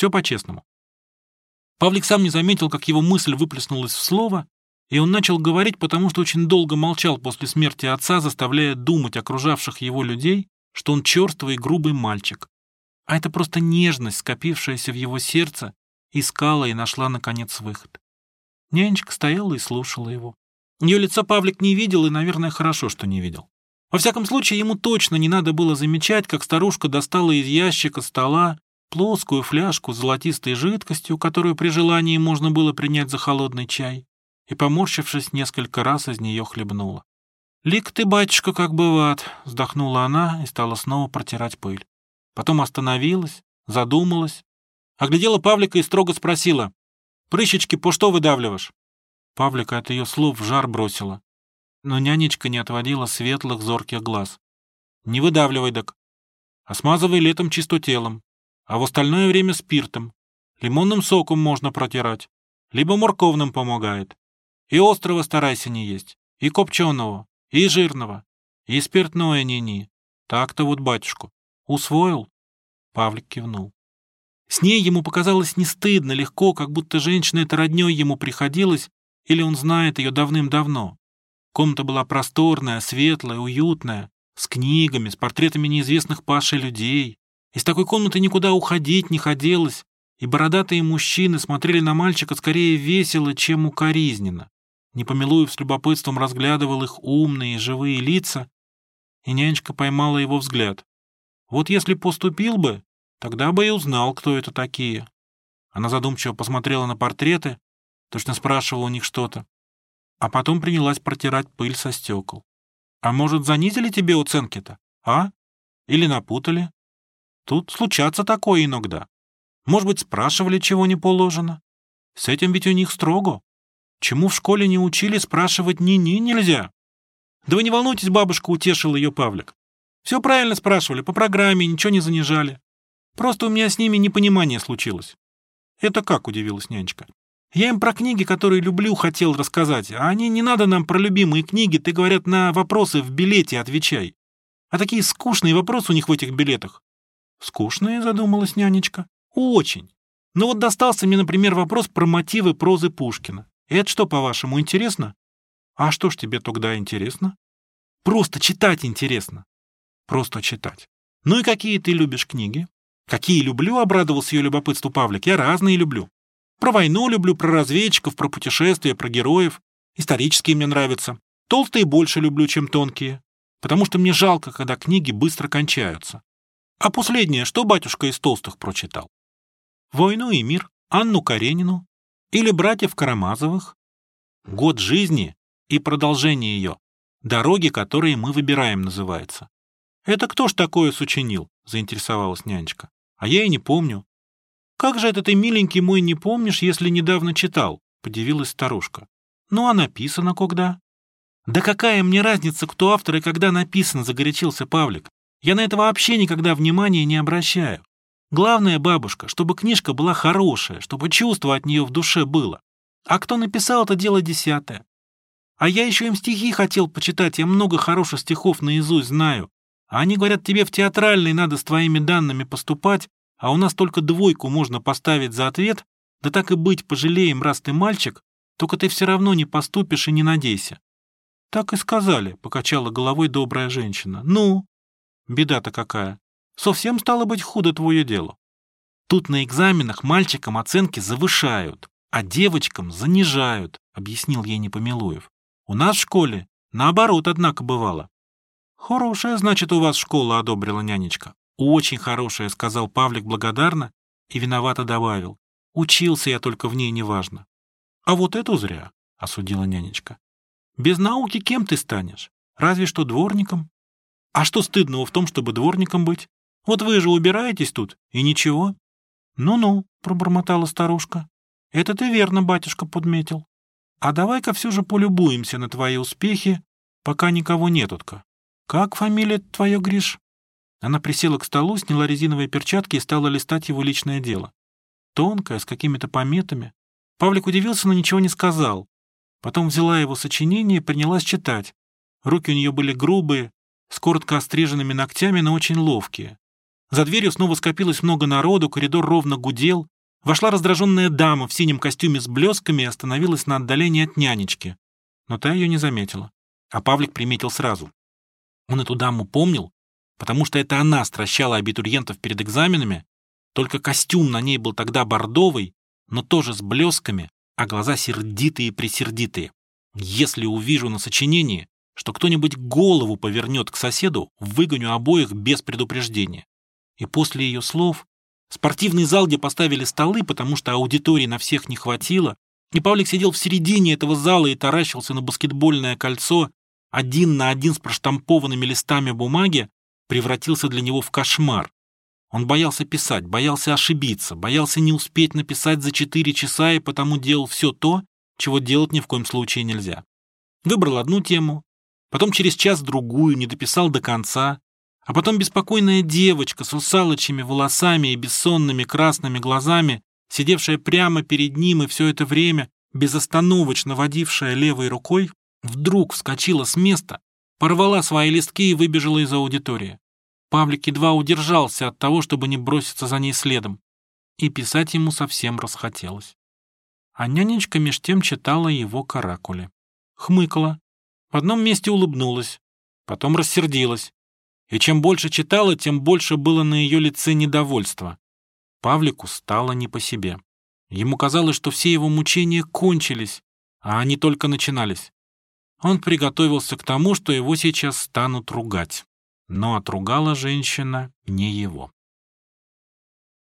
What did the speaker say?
Все по-честному. Павлик сам не заметил, как его мысль выплеснулась в слово, и он начал говорить, потому что очень долго молчал после смерти отца, заставляя думать окружавших его людей, что он черствый и грубый мальчик. А это просто нежность, скопившаяся в его сердце, искала и нашла, наконец, выход. Нянечка стояла и слушала его. Ее лицо Павлик не видел, и, наверное, хорошо, что не видел. Во всяком случае, ему точно не надо было замечать, как старушка достала из ящика стола плоскую фляжку с золотистой жидкостью, которую при желании можно было принять за холодный чай, и, поморщившись, несколько раз из нее хлебнула. «Лик ты, батюшка, как бывает», — вздохнула она и стала снова протирать пыль. Потом остановилась, задумалась, оглядела Павлика и строго спросила, «Прыщички по что выдавливаешь?» Павлика от ее слов в жар бросила. Но нянечка не отводила светлых зорких глаз. «Не выдавливай, док. А смазывай летом чистотелом, а в остальное время спиртом. Лимонным соком можно протирать, либо морковным помогает. И острого старайся не есть, и копченого, и жирного, и спиртное не-ни. Так-то вот батюшку. Усвоил?» Павлик кивнул. С ней ему показалось не стыдно, легко, как будто женщина эта роднёй ему приходилась, или он знает ее давным-давно. Комната была просторная, светлая, уютная, с книгами, с портретами неизвестных Паши людей. Из такой комнаты никуда уходить не хотелось, и бородатые мужчины смотрели на мальчика скорее весело, чем укоризненно. Непомилуев с любопытством разглядывал их умные живые лица, и нянечка поймала его взгляд. Вот если поступил бы, тогда бы и узнал, кто это такие. Она задумчиво посмотрела на портреты, точно спрашивала у них что-то а потом принялась протирать пыль со стекол. А может, занизили тебе оценки-то, а? Или напутали? Тут случаться такое иногда. Может быть, спрашивали, чего не положено? С этим ведь у них строго. Чему в школе не учили, спрашивать ни-ни нельзя. Да вы не волнуйтесь, бабушка, утешил ее Павлик. Все правильно спрашивали, по программе, ничего не занижали. Просто у меня с ними непонимание случилось. Это как, удивилась нянечка. Я им про книги, которые люблю, хотел рассказать, а они не надо нам про любимые книги, ты, говорят, на вопросы в билете отвечай. А такие скучные вопросы у них в этих билетах. Скучные, задумалась нянечка. Очень. Ну вот достался мне, например, вопрос про мотивы прозы Пушкина. Это что, по-вашему, интересно? А что ж тебе тогда интересно? Просто читать интересно. Просто читать. Ну и какие ты любишь книги? Какие люблю, обрадовался ее любопытству Павлик. Я разные люблю. Про войну люблю, про разведчиков, про путешествия, про героев. Исторические мне нравятся. Толстые больше люблю, чем тонкие. Потому что мне жалко, когда книги быстро кончаются. А последнее, что батюшка из толстых прочитал? «Войну и мир», Анну Каренину или «Братьев Карамазовых». «Год жизни» и продолжение ее. «Дороги, которые мы выбираем» называется. «Это кто ж такое сочинил?» — заинтересовалась нянечка. «А я и не помню. «Как же это ты, миленький мой, не помнишь, если недавно читал?» — подивилась старушка. «Ну, а написано когда?» «Да какая мне разница, кто автор и когда написан?» — загорячился Павлик. «Я на это вообще никогда внимания не обращаю. Главное, бабушка, чтобы книжка была хорошая, чтобы чувство от нее в душе было. А кто написал, это дело десятое. А я еще им стихи хотел почитать, я много хороших стихов наизусть знаю. А они говорят, тебе в театральный надо с твоими данными поступать, а у нас только двойку можно поставить за ответ, да так и быть, пожалеем, раз ты мальчик, только ты все равно не поступишь и не надейся. Так и сказали, покачала головой добрая женщина. Ну, беда-то какая. Совсем стало быть худо твое дело. Тут на экзаменах мальчикам оценки завышают, а девочкам занижают, объяснил ей Непомилуев. У нас в школе наоборот, однако, бывало. Хорошая, значит, у вас школа, одобрила нянечка. «Очень хорошая», — сказал Павлик благодарно и виновато добавил. «Учился я только в ней неважно». «А вот это зря», — осудила нянечка. «Без науки кем ты станешь? Разве что дворником». «А что стыдного в том, чтобы дворником быть? Вот вы же убираетесь тут, и ничего». «Ну-ну», — пробормотала старушка. «Это ты верно, батюшка, подметил. А давай-ка все же полюбуемся на твои успехи, пока никого нетутка. Как фамилия твоя, Гриш?» Она присела к столу, сняла резиновые перчатки и стала листать его личное дело. Тонкое, с какими-то пометами. Павлик удивился, но ничего не сказал. Потом взяла его сочинение и принялась читать. Руки у нее были грубые, с коротко остриженными ногтями, но очень ловкие. За дверью снова скопилось много народу, коридор ровно гудел. Вошла раздраженная дама в синем костюме с блесками и остановилась на отдалении от нянечки. Но та ее не заметила. А Павлик приметил сразу. Он эту даму помнил, потому что это она стращала абитуриентов перед экзаменами, только костюм на ней был тогда бордовый, но тоже с блесками, а глаза сердитые-пресердитые. Если увижу на сочинении, что кто-нибудь голову повернет к соседу, выгоню обоих без предупреждения. И после ее слов спортивный зал, где поставили столы, потому что аудитории на всех не хватило, и Павлик сидел в середине этого зала и таращился на баскетбольное кольцо, один на один с проштампованными листами бумаги, превратился для него в кошмар. Он боялся писать, боялся ошибиться, боялся не успеть написать за четыре часа и потому делал все то, чего делать ни в коем случае нельзя. Выбрал одну тему, потом через час другую, не дописал до конца, а потом беспокойная девочка с русалочьими волосами и бессонными красными глазами, сидевшая прямо перед ним и все это время безостановочно водившая левой рукой, вдруг вскочила с места, порвала свои листки и выбежала из аудитории. Павлик едва удержался от того, чтобы не броситься за ней следом, и писать ему совсем расхотелось. А нянечка меж тем читала его каракули. Хмыкала, в одном месте улыбнулась, потом рассердилась. И чем больше читала, тем больше было на ее лице недовольства. Павлику стало не по себе. Ему казалось, что все его мучения кончились, а они только начинались. Он приготовился к тому, что его сейчас станут ругать. Но отругала женщина не его.